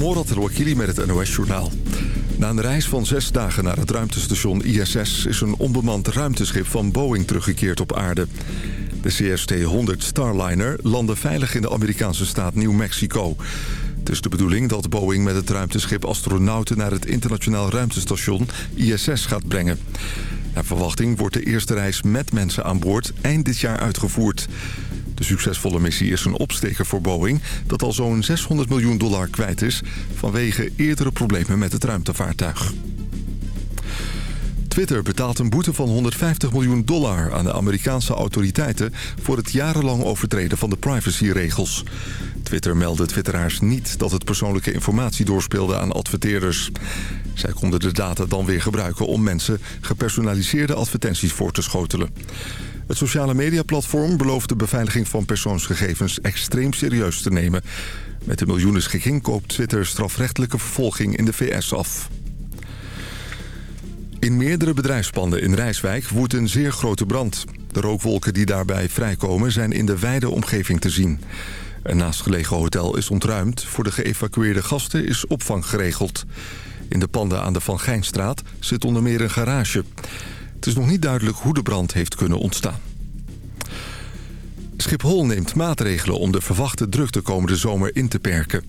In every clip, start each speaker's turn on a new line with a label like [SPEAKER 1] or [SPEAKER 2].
[SPEAKER 1] Morat Rouakili met het NOS-journaal. Na een reis van zes dagen naar het ruimtestation ISS... is een onbemand ruimteschip van Boeing teruggekeerd op aarde. De CST-100 Starliner landde veilig in de Amerikaanse staat New Mexico. Het is de bedoeling dat Boeing met het ruimteschip astronauten... naar het internationaal ruimtestation ISS gaat brengen. Naar verwachting wordt de eerste reis met mensen aan boord eind dit jaar uitgevoerd... De succesvolle missie is een opsteker voor Boeing... dat al zo'n 600 miljoen dollar kwijt is... vanwege eerdere problemen met het ruimtevaartuig. Twitter betaalt een boete van 150 miljoen dollar aan de Amerikaanse autoriteiten... voor het jarenlang overtreden van de privacyregels. Twitter meldde twitteraars niet dat het persoonlijke informatie doorspeelde aan adverteerders. Zij konden de data dan weer gebruiken om mensen gepersonaliseerde advertenties voor te schotelen. Het sociale mediaplatform belooft de beveiliging van persoonsgegevens extreem serieus te nemen. Met de miljoenenschikking koopt Twitter strafrechtelijke vervolging in de VS af. In meerdere bedrijfspanden in Rijswijk woedt een zeer grote brand. De rookwolken die daarbij vrijkomen zijn in de wijde omgeving te zien. Een naastgelegen hotel is ontruimd. Voor de geëvacueerde gasten is opvang geregeld. In de panden aan de Van Gijnstraat zit onder meer een garage. Het is nog niet duidelijk hoe de brand heeft kunnen ontstaan. Schiphol neemt maatregelen om de verwachte drukte komende zomer in te perken.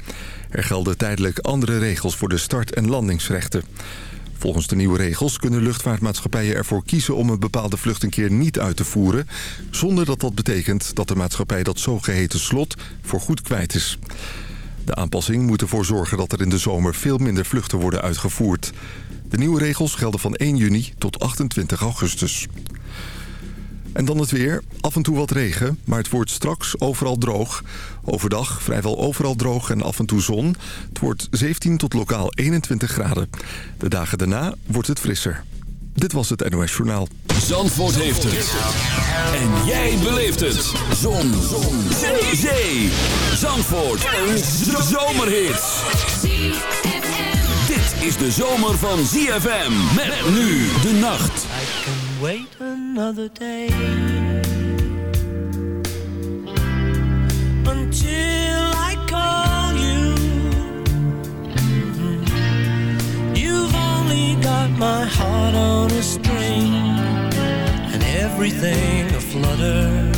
[SPEAKER 1] Er gelden tijdelijk andere regels voor de start- en landingsrechten. Volgens de nieuwe regels kunnen luchtvaartmaatschappijen ervoor kiezen om een bepaalde vlucht een keer niet uit te voeren... zonder dat dat betekent dat de maatschappij dat zogeheten slot voor goed kwijt is. De aanpassing moet ervoor zorgen dat er in de zomer veel minder vluchten worden uitgevoerd. De nieuwe regels gelden van 1 juni tot 28 augustus. En dan het weer. Af en toe wat regen, maar het wordt straks overal droog. Overdag vrijwel overal droog en af en toe zon. Het wordt 17 tot lokaal 21 graden. De dagen daarna wordt het frisser. Dit was het NOS Journaal.
[SPEAKER 2] Zandvoort heeft het. En jij beleeft het. Zon. zon. Zee. Zee. Zandvoort. Een zomerhit. Dit is de zomer van ZFM. Met nu de nacht.
[SPEAKER 3] Wait another day Until I call you. Mm-hmm. You've only got my heart on a string And everything aflutter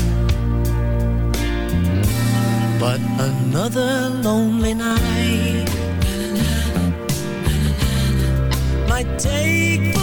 [SPEAKER 3] But another lonely night Might take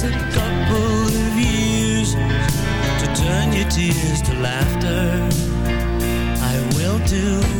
[SPEAKER 3] takes a couple of years To turn your tears to laughter. I will do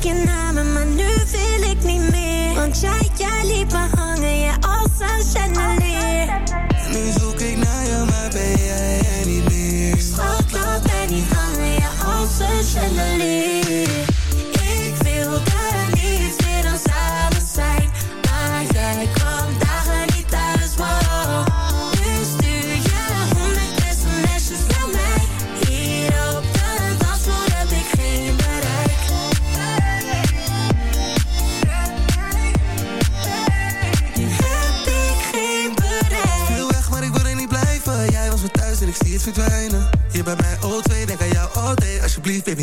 [SPEAKER 4] thinking I'm in my
[SPEAKER 5] new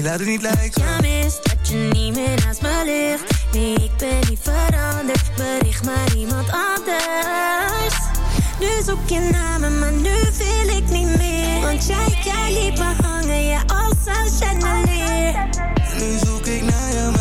[SPEAKER 5] laat
[SPEAKER 4] het niet lijken.
[SPEAKER 5] Ik mis dat je niet meer naast me ligt? Nee, ik ben niet veranderd. Bericht maar iemand anders. Nu zoek je namen, maar nu wil ik niet meer. Want jij, jij liep me hangen, ja, als een chandelier.
[SPEAKER 4] Nu zoek ik naar je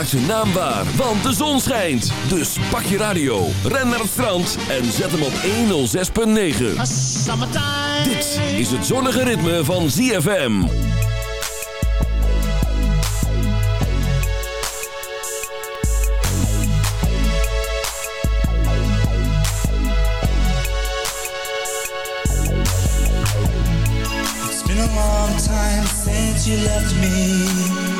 [SPEAKER 2] ZFM maakt zijn naam waar, want de zon schijnt. Dus pak je radio, ren naar het strand en zet hem op 106.9. Dit is het zonnige ritme van ZFM.
[SPEAKER 6] It's been a long time since you left me.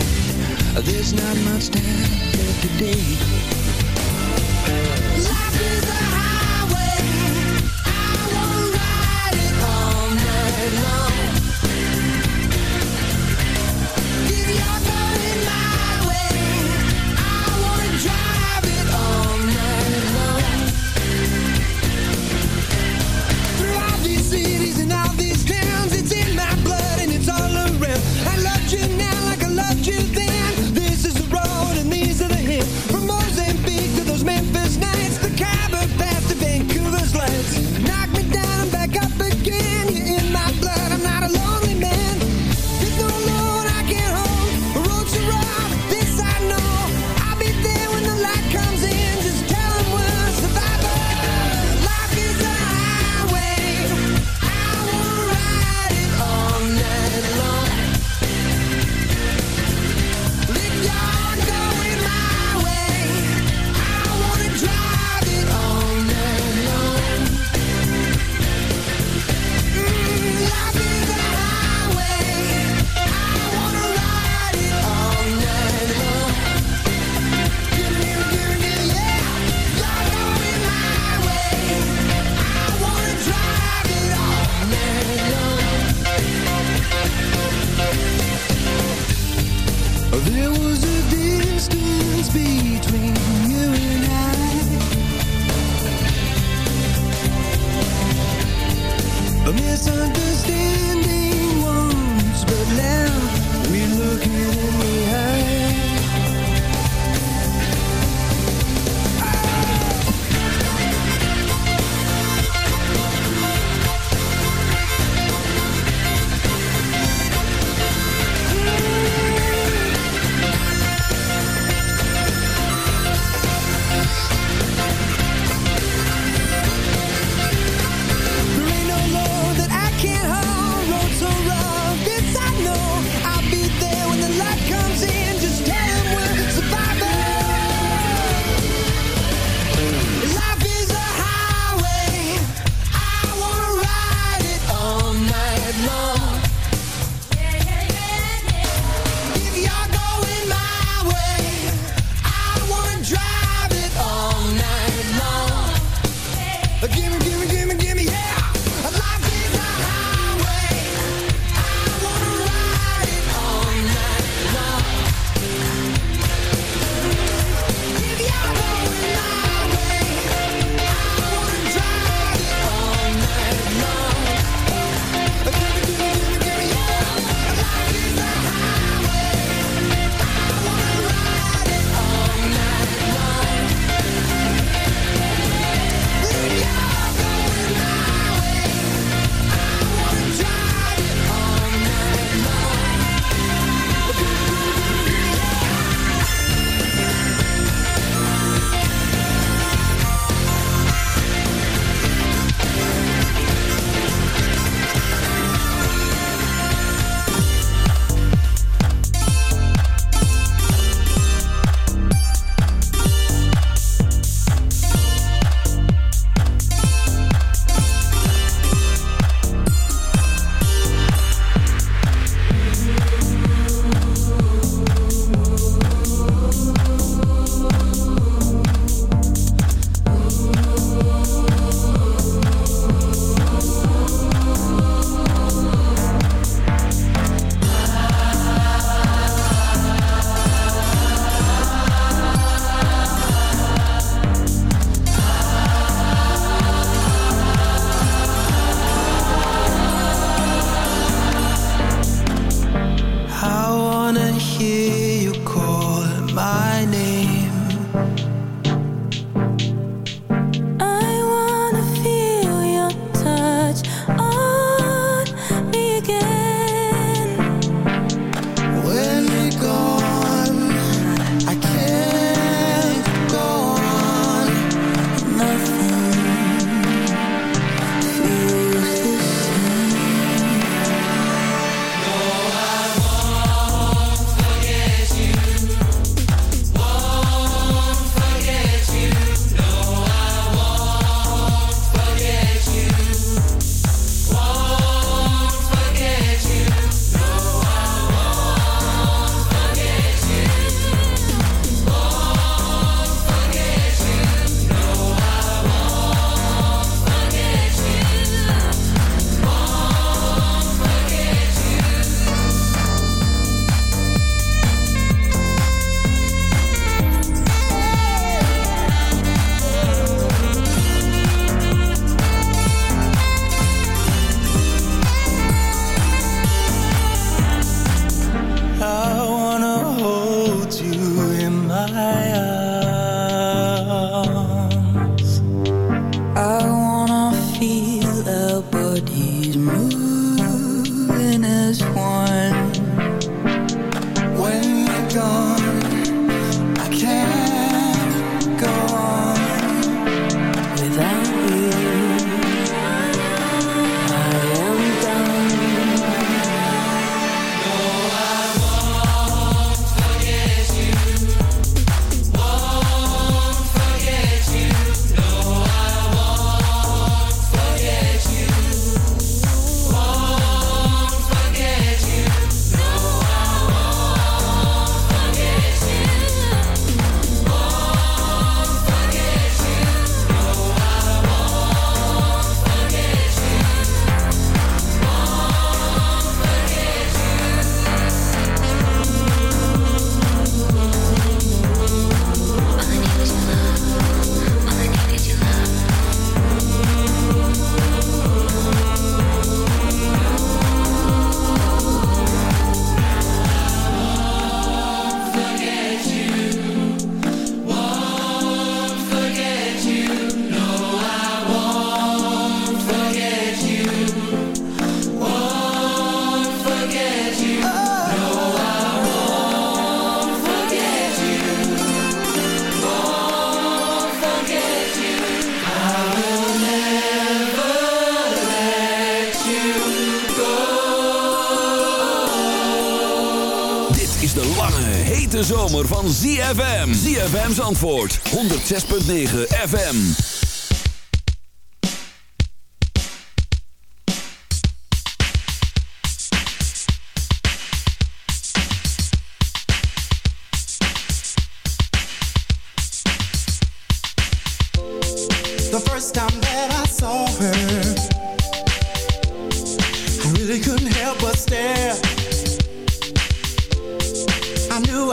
[SPEAKER 7] escape. There's not much time left today. Zandvoort 106.9 FM. The first time that I saw her, I really couldn't help but stare. I knew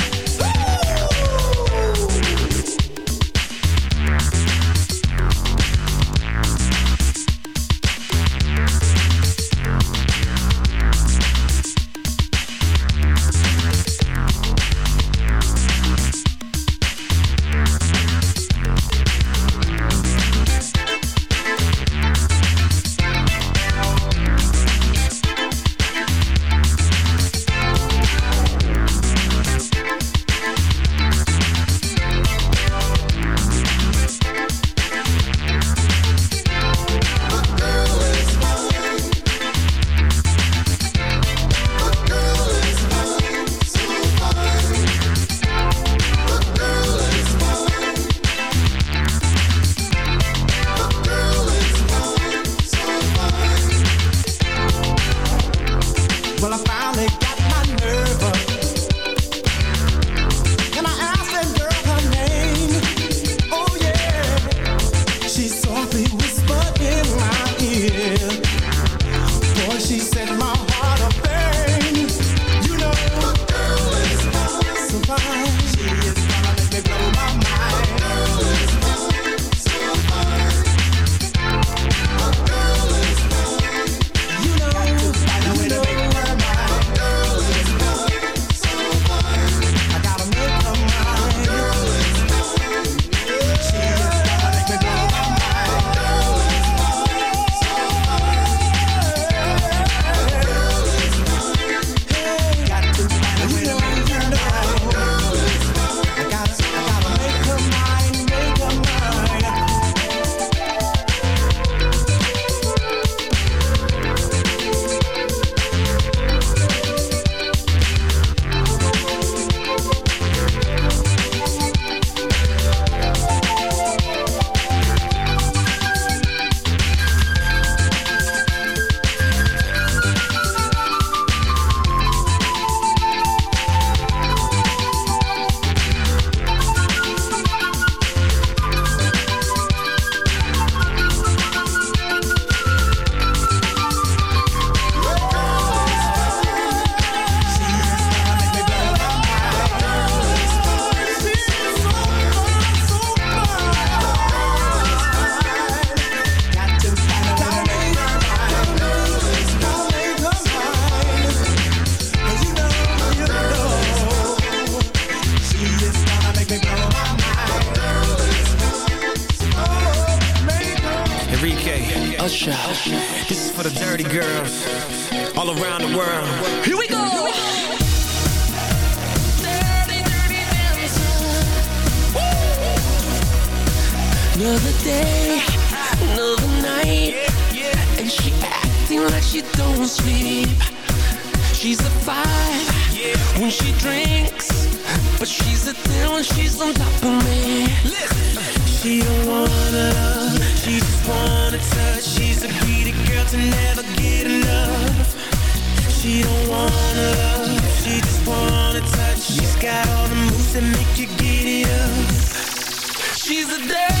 [SPEAKER 8] could
[SPEAKER 2] get it up. She's a dancer.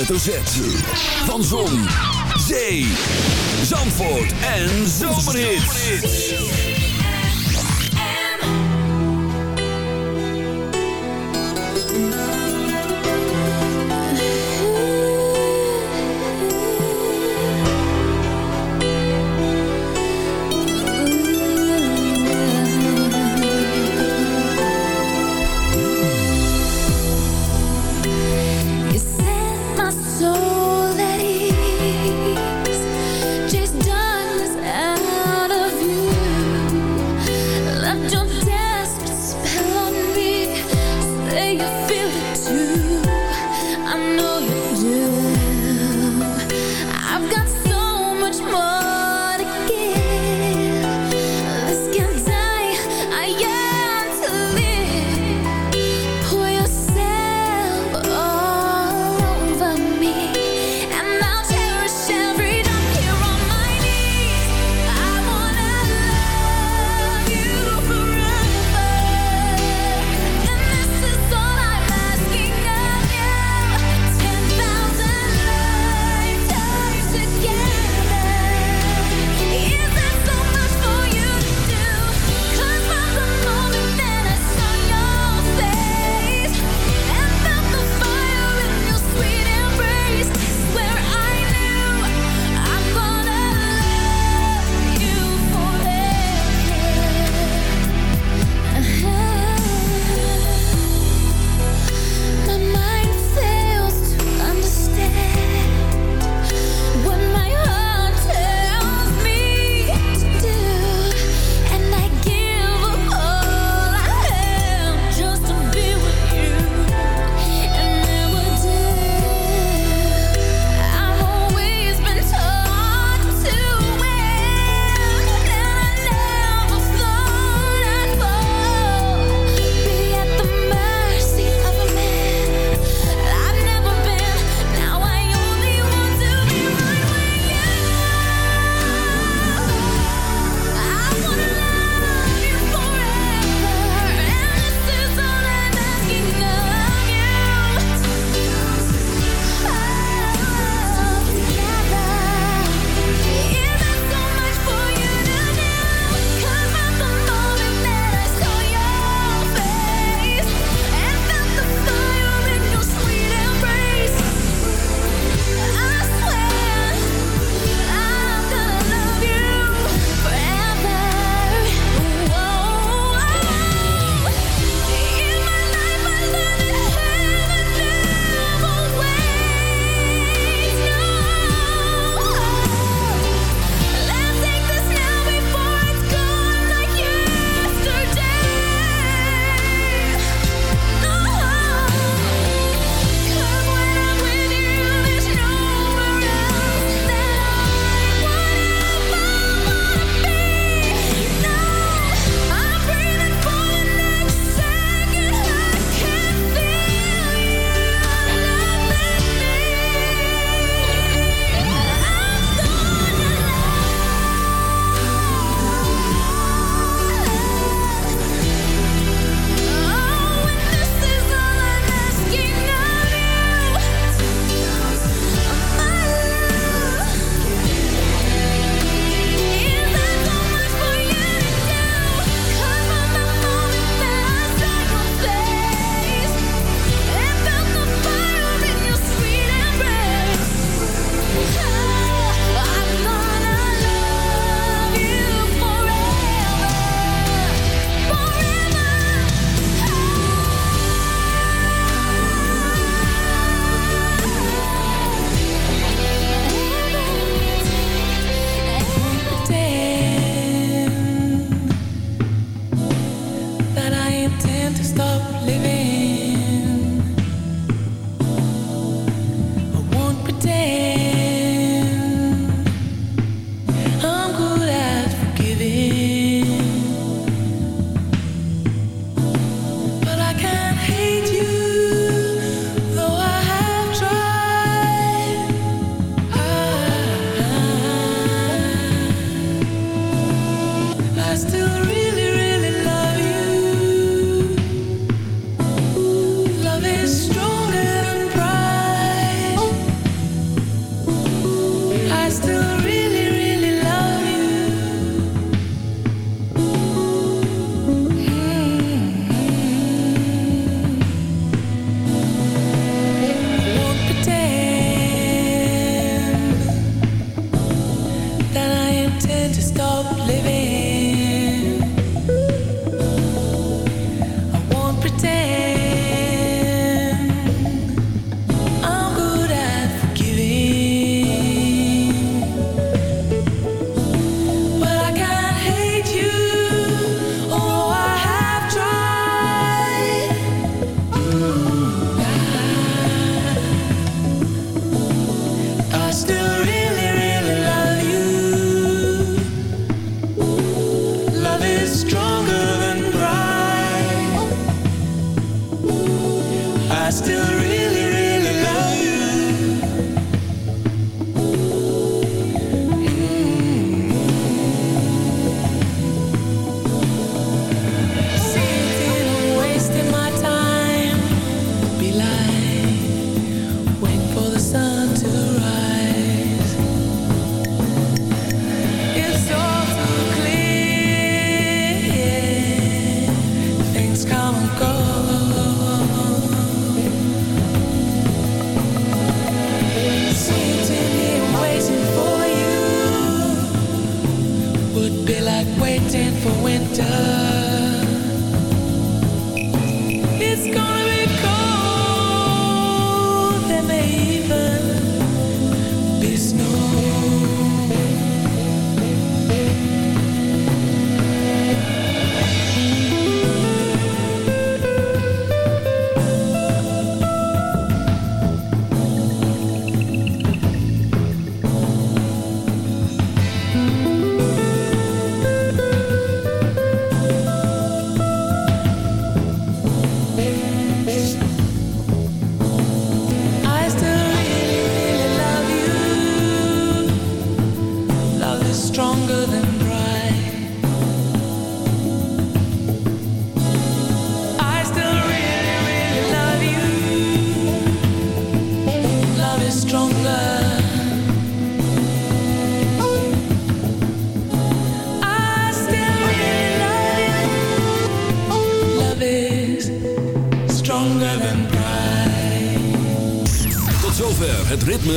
[SPEAKER 2] hoofdletterzet van Zon,